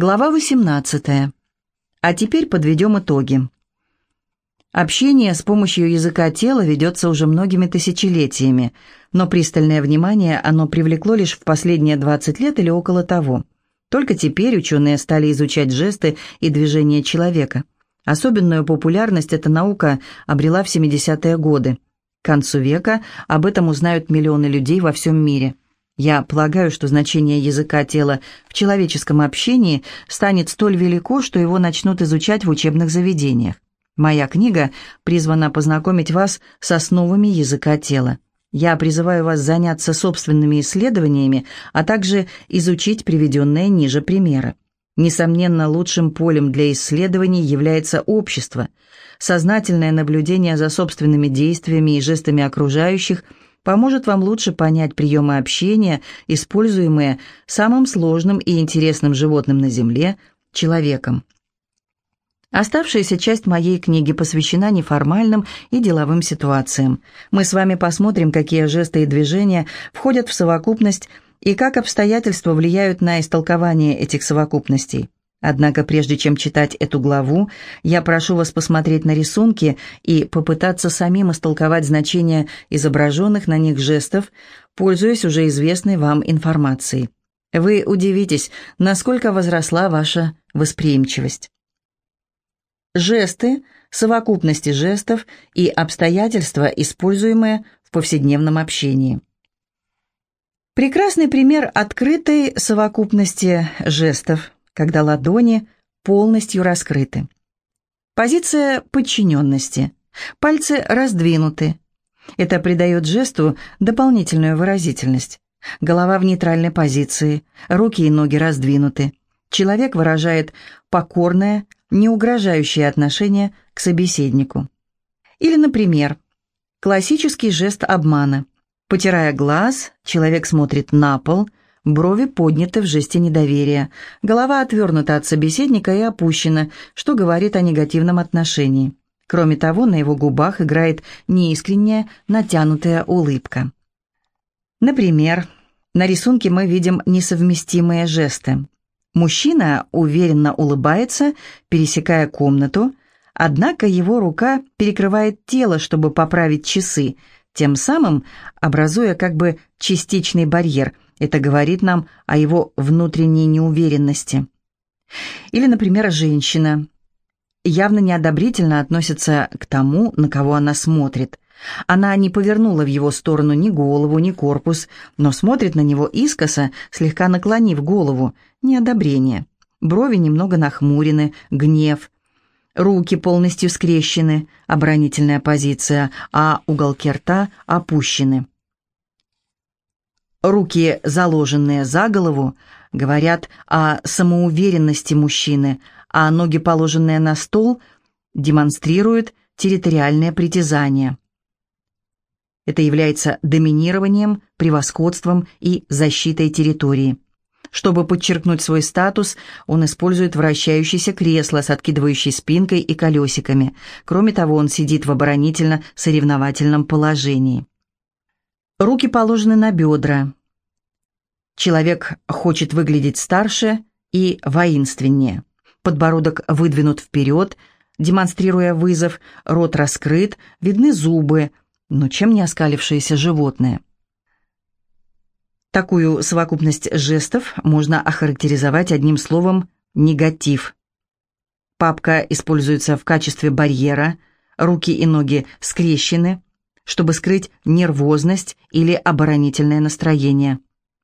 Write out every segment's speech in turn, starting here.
Глава 18. А теперь подведем итоги. Общение с помощью языка тела ведется уже многими тысячелетиями, но пристальное внимание оно привлекло лишь в последние 20 лет или около того. Только теперь ученые стали изучать жесты и движения человека. Особенную популярность эта наука обрела в 70-е годы. К концу века об этом узнают миллионы людей во всем мире – я полагаю, что значение языка тела в человеческом общении станет столь велико, что его начнут изучать в учебных заведениях. Моя книга призвана познакомить вас с основами языка тела. Я призываю вас заняться собственными исследованиями, а также изучить приведенные ниже примеры. Несомненно, лучшим полем для исследований является общество. Сознательное наблюдение за собственными действиями и жестами окружающих – поможет вам лучше понять приемы общения, используемые самым сложным и интересным животным на Земле – человеком. Оставшаяся часть моей книги посвящена неформальным и деловым ситуациям. Мы с вами посмотрим, какие жесты и движения входят в совокупность и как обстоятельства влияют на истолкование этих совокупностей. Однако прежде чем читать эту главу, я прошу вас посмотреть на рисунки и попытаться самим истолковать значение изображенных на них жестов, пользуясь уже известной вам информацией. Вы удивитесь, насколько возросла ваша восприимчивость. Жесты, совокупности жестов и обстоятельства, используемые в повседневном общении. Прекрасный пример открытой совокупности жестов – когда ладони полностью раскрыты. Позиция подчиненности. Пальцы раздвинуты. Это придает жесту дополнительную выразительность. Голова в нейтральной позиции, руки и ноги раздвинуты. Человек выражает покорное, не угрожающее отношение к собеседнику. Или, например, классический жест обмана. Потирая глаз, человек смотрит на пол, Брови подняты в жесте недоверия. Голова отвернута от собеседника и опущена, что говорит о негативном отношении. Кроме того, на его губах играет неискренняя, натянутая улыбка. Например, на рисунке мы видим несовместимые жесты. Мужчина уверенно улыбается, пересекая комнату, однако его рука перекрывает тело, чтобы поправить часы, тем самым образуя как бы частичный барьер – это говорит нам о его внутренней неуверенности. Или, например, женщина явно неодобрительно относится к тому, на кого она смотрит. Она не повернула в его сторону ни голову, ни корпус, но смотрит на него искоса, слегка наклонив голову, неодобрение. Брови немного нахмурены, гнев. Руки полностью скрещены, оборонительная позиция, а уголки рта опущены. Руки, заложенные за голову, говорят о самоуверенности мужчины, а ноги, положенные на стол, демонстрируют территориальное притязание. Это является доминированием, превосходством и защитой территории. Чтобы подчеркнуть свой статус, он использует вращающееся кресло с откидывающей спинкой и колесиками. Кроме того, он сидит в оборонительно-соревновательном положении. Руки положены на бедра. Человек хочет выглядеть старше и воинственнее. Подбородок выдвинут вперед, демонстрируя вызов, рот раскрыт, видны зубы, но чем не оскалившееся животное. Такую совокупность жестов можно охарактеризовать одним словом «негатив». Папка используется в качестве барьера, руки и ноги скрещены – чтобы скрыть нервозность или оборонительное настроение.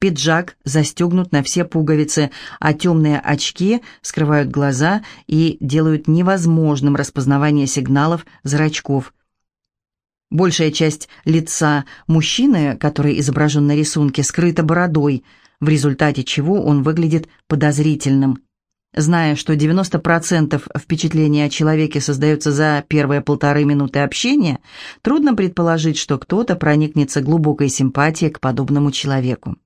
Пиджак застегнут на все пуговицы, а темные очки скрывают глаза и делают невозможным распознавание сигналов зрачков. Большая часть лица мужчины, который изображен на рисунке, скрыта бородой, в результате чего он выглядит подозрительным. Зная, что 90% впечатления о человеке создается за первые полторы минуты общения, трудно предположить, что кто-то проникнется глубокой симпатией к подобному человеку.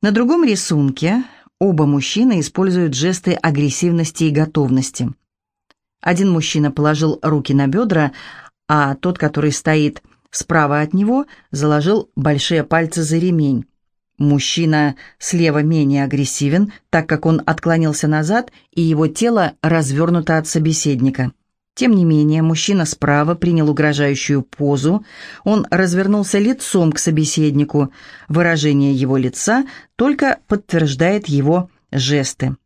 На другом рисунке оба мужчины используют жесты агрессивности и готовности. Один мужчина положил руки на бедра, а тот, который стоит справа от него, заложил большие пальцы за ремень. Мужчина слева менее агрессивен, так как он отклонился назад, и его тело развернуто от собеседника. Тем не менее, мужчина справа принял угрожающую позу, он развернулся лицом к собеседнику. Выражение его лица только подтверждает его жесты.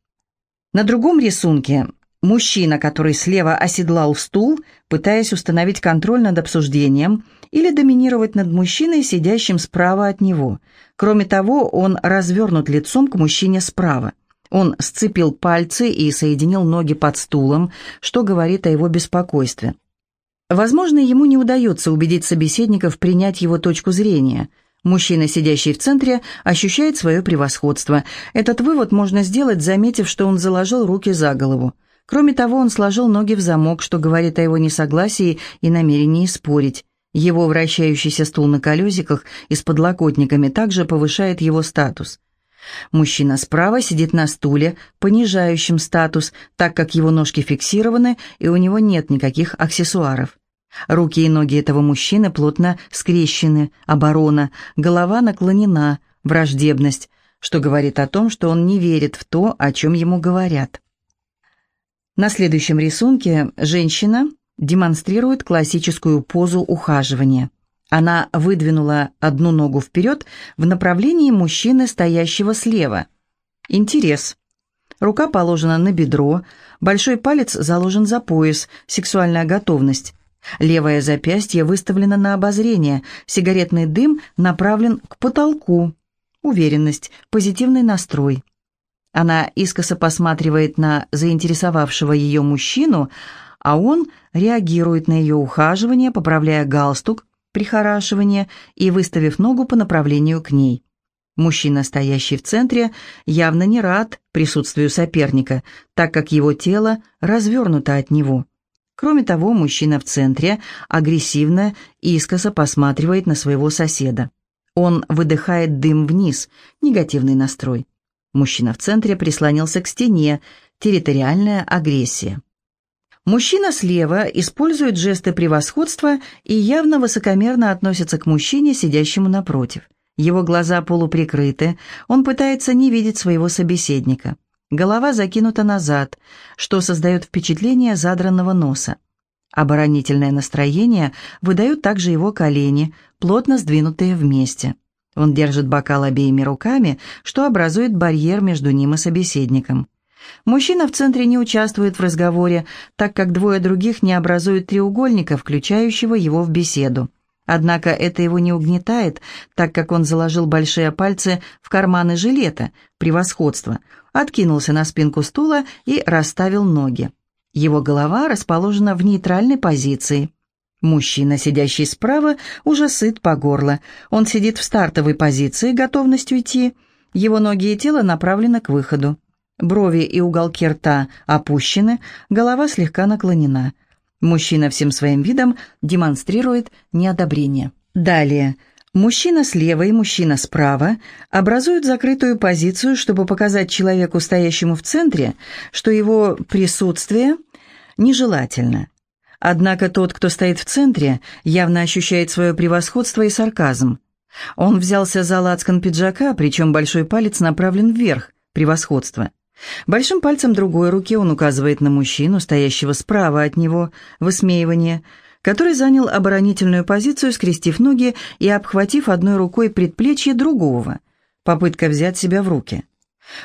На другом рисунке мужчина, который слева оседлал стул, пытаясь установить контроль над обсуждением или доминировать над мужчиной, сидящим справа от него. Кроме того, он развернут лицом к мужчине справа. Он сцепил пальцы и соединил ноги под стулом, что говорит о его беспокойстве. Возможно, ему не удается убедить собеседников принять его точку зрения. Мужчина, сидящий в центре, ощущает свое превосходство. Этот вывод можно сделать, заметив, что он заложил руки за голову. Кроме того, он сложил ноги в замок, что говорит о его несогласии и намерении спорить. Его вращающийся стул на колесиках и с подлокотниками также повышает его статус. Мужчина справа сидит на стуле, понижающем статус, так как его ножки фиксированы и у него нет никаких аксессуаров. Руки и ноги этого мужчины плотно скрещены, оборона, голова наклонена, враждебность, что говорит о том, что он не верит в то, о чем ему говорят. На следующем рисунке женщина демонстрирует классическую позу ухаживания. Она выдвинула одну ногу вперед в направлении мужчины, стоящего слева. Интерес. Рука положена на бедро, большой палец заложен за пояс, сексуальная готовность. Левое запястье выставлено на обозрение, сигаретный дым направлен к потолку. Уверенность, позитивный настрой. Она искоса посматривает на заинтересовавшего ее мужчину, а он реагирует на ее ухаживание, поправляя галстук, прихорашивание и выставив ногу по направлению к ней. Мужчина, стоящий в центре, явно не рад присутствию соперника, так как его тело развернуто от него. Кроме того, мужчина в центре агрессивно искоса посматривает на своего соседа. Он выдыхает дым вниз, негативный настрой. Мужчина в центре прислонился к стене, территориальная агрессия. Мужчина слева использует жесты превосходства и явно высокомерно относится к мужчине, сидящему напротив. Его глаза полуприкрыты, он пытается не видеть своего собеседника. Голова закинута назад, что создает впечатление задранного носа. Оборонительное настроение выдают также его колени, плотно сдвинутые вместе. Он держит бокал обеими руками, что образует барьер между ним и собеседником. Мужчина в центре не участвует в разговоре, так как двое других не образуют треугольника, включающего его в беседу. Однако это его не угнетает, так как он заложил большие пальцы в карманы жилета, превосходство, откинулся на спинку стула и расставил ноги. Его голова расположена в нейтральной позиции. Мужчина, сидящий справа, уже сыт по горло. Он сидит в стартовой позиции, готовностью идти. Его ноги и тело направлены к выходу. Брови и уголки рта опущены, голова слегка наклонена. Мужчина всем своим видом демонстрирует неодобрение. Далее. Мужчина слева и мужчина справа образуют закрытую позицию, чтобы показать человеку, стоящему в центре, что его присутствие нежелательно. Однако тот, кто стоит в центре, явно ощущает свое превосходство и сарказм. Он взялся за лацкан пиджака, причем большой палец направлен вверх, превосходство. Большим пальцем другой руки он указывает на мужчину, стоящего справа от него, высмеивание, который занял оборонительную позицию, скрестив ноги и обхватив одной рукой предплечье другого. Попытка взять себя в руки.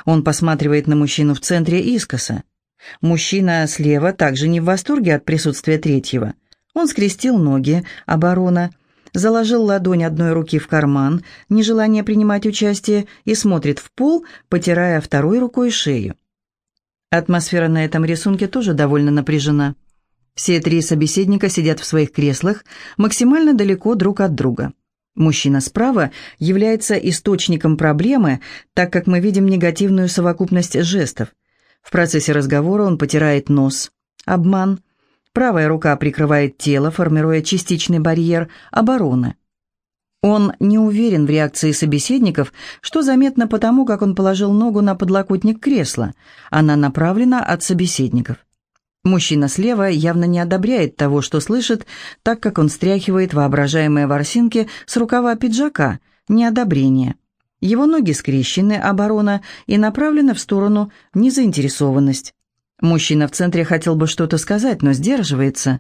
Он посматривает на мужчину в центре искоса. Мужчина слева также не в восторге от присутствия третьего. Он скрестил ноги, оборона, заложил ладонь одной руки в карман, нежелание принимать участие, и смотрит в пол, потирая второй рукой шею. Атмосфера на этом рисунке тоже довольно напряжена. Все три собеседника сидят в своих креслах максимально далеко друг от друга. Мужчина справа является источником проблемы, так как мы видим негативную совокупность жестов. В процессе разговора он потирает нос. Обман – Правая рука прикрывает тело, формируя частичный барьер обороны. Он не уверен в реакции собеседников, что заметно потому, как он положил ногу на подлокотник кресла. Она направлена от собеседников. Мужчина слева явно не одобряет того, что слышит, так как он стряхивает воображаемые ворсинки с рукава пиджака, неодобрение. Его ноги скрещены, оборона, и направлена в сторону незаинтересованность. Мужчина в центре хотел бы что-то сказать, но сдерживается.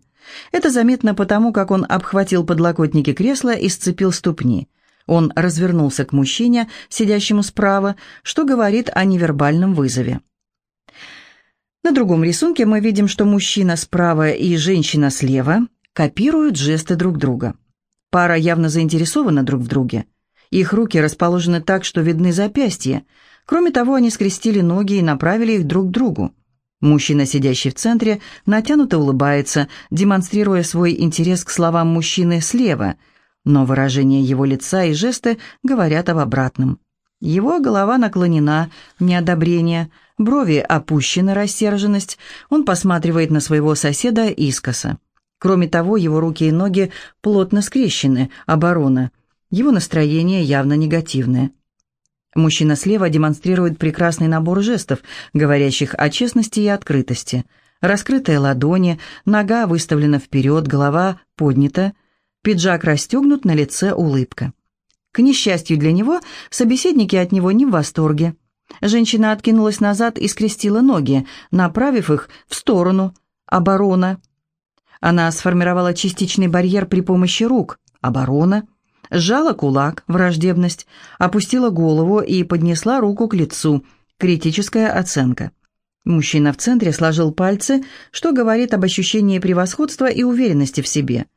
Это заметно потому, как он обхватил подлокотники кресла и сцепил ступни. Он развернулся к мужчине, сидящему справа, что говорит о невербальном вызове. На другом рисунке мы видим, что мужчина справа и женщина слева копируют жесты друг друга. Пара явно заинтересована друг в друге. Их руки расположены так, что видны запястья. Кроме того, они скрестили ноги и направили их друг к другу. Мужчина, сидящий в центре, натянуто улыбается, демонстрируя свой интерес к словам мужчины слева, но выражение его лица и жесты говорят об обратном. Его голова наклонена, неодобрение, брови опущены, рассерженность, он посматривает на своего соседа искоса. Кроме того, его руки и ноги плотно скрещены, оборона – его настроение явно негативное. Мужчина слева демонстрирует прекрасный набор жестов, говорящих о честности и открытости. Раскрытые ладони, нога выставлена вперед, голова поднята, пиджак расстегнут, на лице улыбка. К несчастью для него, собеседники от него не в восторге. Женщина откинулась назад и скрестила ноги, направив их в сторону. Оборона. Она сформировала частичный барьер при помощи рук. Оборона сжала кулак, враждебность, опустила голову и поднесла руку к лицу, критическая оценка. Мужчина в центре сложил пальцы, что говорит об ощущении превосходства и уверенности в себе.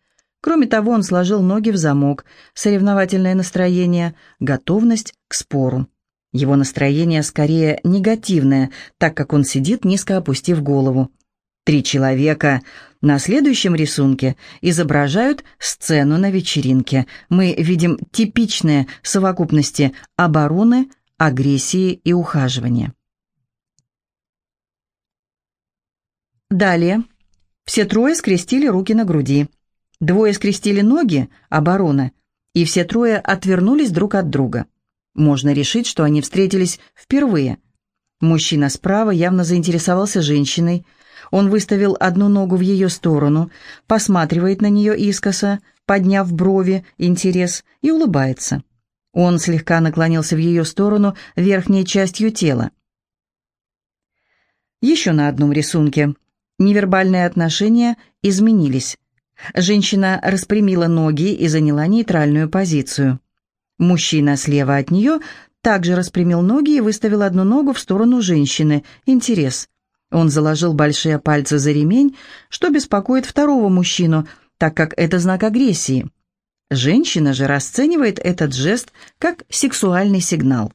Кроме того, он сложил ноги в замок, соревновательное настроение, готовность к спору. Его настроение скорее негативное, так как он сидит, низко опустив голову. Три человека на следующем рисунке изображают сцену на вечеринке. Мы видим типичные совокупности обороны, агрессии и ухаживания. Далее. Все трое скрестили руки на груди. Двое скрестили ноги, оборона, и все трое отвернулись друг от друга. Можно решить, что они встретились впервые. Мужчина справа явно заинтересовался женщиной, он выставил одну ногу в ее сторону, посматривает на нее искоса, подняв брови, интерес, и улыбается. Он слегка наклонился в ее сторону верхней частью тела. Еще на одном рисунке. Невербальные отношения изменились. Женщина распрямила ноги и заняла нейтральную позицию. Мужчина слева от нее также распрямил ноги и выставил одну ногу в сторону женщины. Интерес. Он заложил большие пальцы за ремень, что беспокоит второго мужчину, так как это знак агрессии. Женщина же расценивает этот жест как сексуальный сигнал.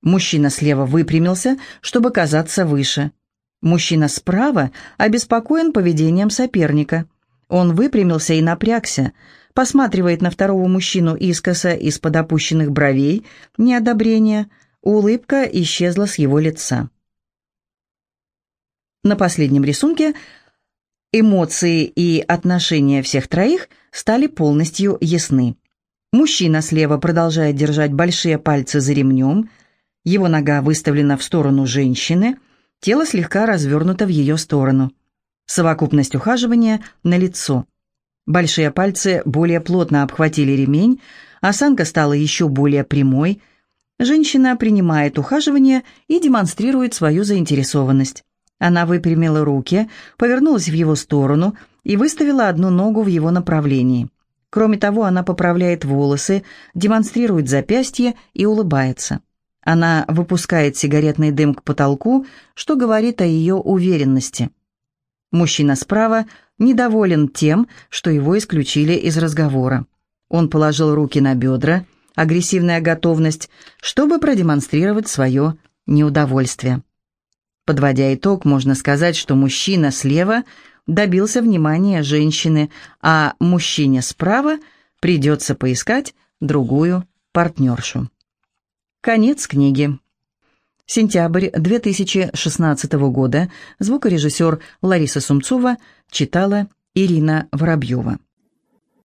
Мужчина слева выпрямился, чтобы казаться выше. Мужчина справа обеспокоен поведением соперника. Он выпрямился и напрягся, посматривает на второго мужчину искоса из-под опущенных бровей, неодобрение, улыбка исчезла с его лица. На последнем рисунке эмоции и отношения всех троих стали полностью ясны. Мужчина слева продолжает держать большие пальцы за ремнем, его нога выставлена в сторону женщины, тело слегка развернуто в ее сторону. Совокупность ухаживания на лицо. Большие пальцы более плотно обхватили ремень, осанка стала еще более прямой. Женщина принимает ухаживание и демонстрирует свою заинтересованность. Она выпрямила руки, повернулась в его сторону и выставила одну ногу в его направлении. Кроме того, она поправляет волосы, демонстрирует запястье и улыбается. Она выпускает сигаретный дым к потолку, что говорит о ее уверенности. Мужчина справа недоволен тем, что его исключили из разговора. Он положил руки на бедра, агрессивная готовность, чтобы продемонстрировать свое неудовольствие. Подводя итог, можно сказать, что мужчина слева добился внимания женщины, а мужчине справа придется поискать другую партнершу. Конец книги. Сентябрь 2016 года. Звукорежиссер Лариса Сумцова читала Ирина Воробьева.